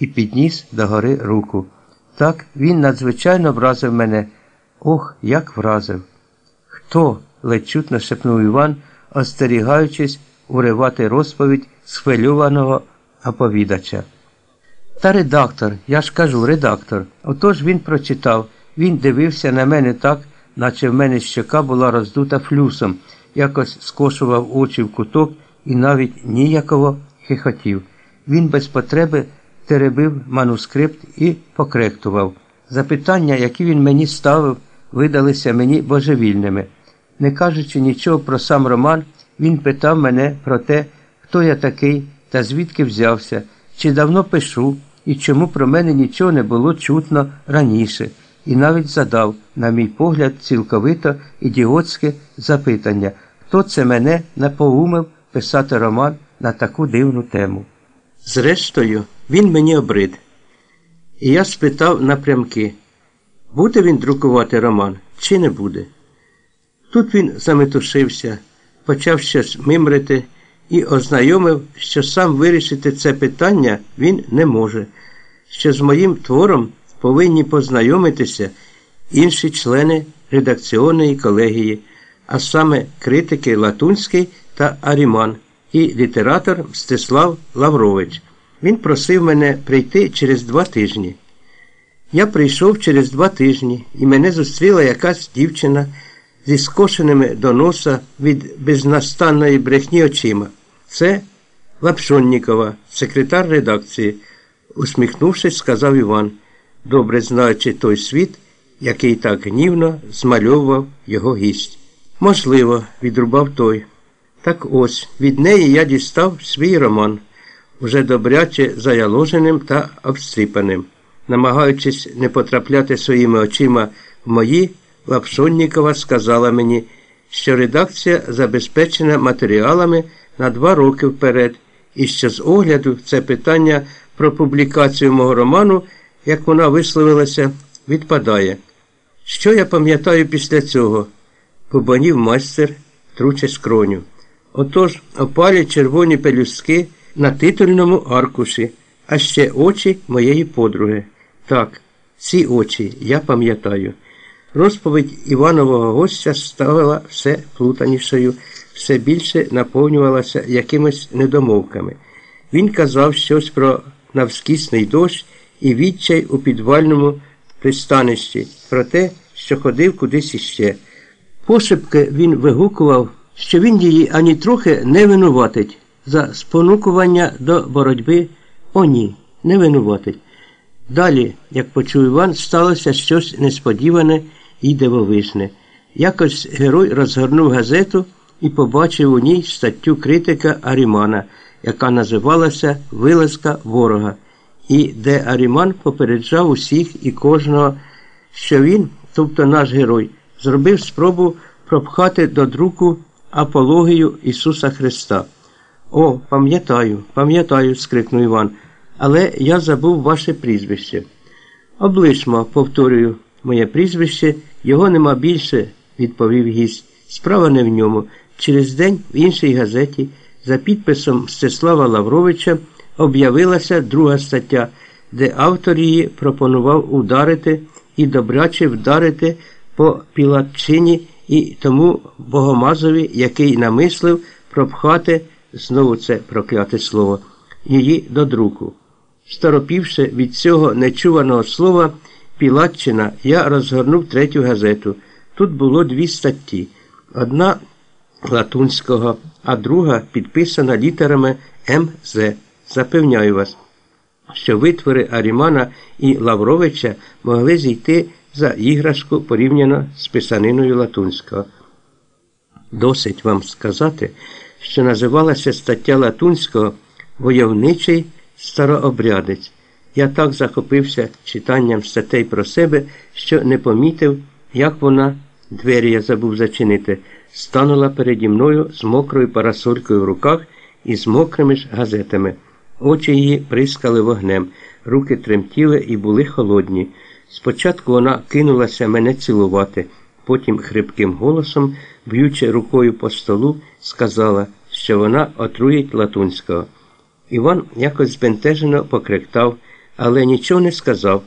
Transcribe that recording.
і підніс догори руку. Так він надзвичайно вразив мене. Ох, як вразив. Хто? ледь чутно шепнув Іван, остерігаючись уривати розповідь схвильованого оповідача. Та редактор, я ж кажу, редактор. Отож він прочитав, він дивився на мене так, наче в мене щока була роздута флюсом, якось скошував очі в куток і навіть ніяково хихотів. Він без потреби теребив манускрипт і покректував. Запитання, які він мені ставив, видалися мені божевільними. Не кажучи нічого про сам роман, він питав мене про те, хто я такий та звідки взявся, чи давно пишу і чому про мене нічого не було чутно раніше, і навіть задав, на мій погляд, цілковито ідіотське запитання, хто це мене напоумив писати роман на таку дивну тему. Зрештою, він мені обрид. І я спитав напрямки, буде він друкувати роман чи не буде. Тут він заметушився, почав щось мимрити і ознайомив, що сам вирішити це питання він не може, що з моїм твором повинні познайомитися інші члени редакційної колегії, а саме критики Латунський та Аріман і літератор Мстислав Лаврович. Він просив мене прийти через два тижні. Я прийшов через два тижні, і мене зустріла якась дівчина зі скошеними до носа від безнастанної брехні очима. Це Лапшоннікова, секретар редакції, усміхнувшись, сказав Іван, добре знаючи той світ, який так гнівно змальовував його гість. Можливо, відрубав той. Так ось від неї я дістав свій роман, уже добряче заяложеним та обстріпаним. Намагаючись не потрапляти своїми очима в мої, Лапшоннікова сказала мені, що редакція забезпечена матеріалами на два роки вперед, і що з огляду це питання про публікацію мого роману, як вона висловилася, відпадає. Що я пам'ятаю після цього? Побанів майстер, труче скроню. Отож опалі червоні пелюстки на титульному аркуші, а ще очі моєї подруги. Так, ці очі я пам'ятаю. Розповідь Іванового гостя ставила все плутанішою, все більше наповнювалася якимись недомовками. Він казав щось про навскісний дощ і відчай у підвальному пристанищі, про те, що ходив кудись іще. Пошепки він вигукував, що він її ані трохи не винуватить за спонукування до боротьби. О, ні, не винуватить. Далі, як почув Іван, сталося щось несподіване і дивовижне. Якось герой розгорнув газету і побачив у ній статтю критика Арімана, яка називалася Вилазка ворога, і де Аріман попереджав усіх і кожного, що він, тобто наш герой, зробив спробу пропхати до друку апологію Ісуса Христа. О, пам'ятаю, пам'ятаю, скрикнув Іван, але я забув ваше прізвище. Обличмо, повторюю, моє прізвище, його нема більше, відповів гість. Справа не в ньому. Через день в іншій газеті за підписом Мстислава Лавровича об'явилася друга стаття, де автор її пропонував ударити і добряче вдарити по Пілатчині і тому Богомазові, який намислив пропхати, знову це прокляте слово, її до друку. Старопівши від цього нечуваного слова, Пілатчина, я розгорнув третю газету. Тут було дві статті. Одна Латунського, а друга підписана літерами МЗ. Запевняю вас, що витвори Арімана і Лавровича могли зійти за іграшку порівняно з писаниною Латунського. Досить вам сказати, що називалася стаття Латунського Войовничий старообрядець. Я так захопився читанням статей про себе, що не помітив, як вона, двері я забув зачинити, станула переді мною з мокрою парасолькою в руках і з мокрими ж газетами. Очі її прискали вогнем, руки тремтіли і були холодні. Спочатку вона кинулася мене цілувати, потім хрипким голосом, б'ючи рукою по столу, сказала, що вона отруїть Латунського. Іван якось збентежено покректав але нічого не сказав.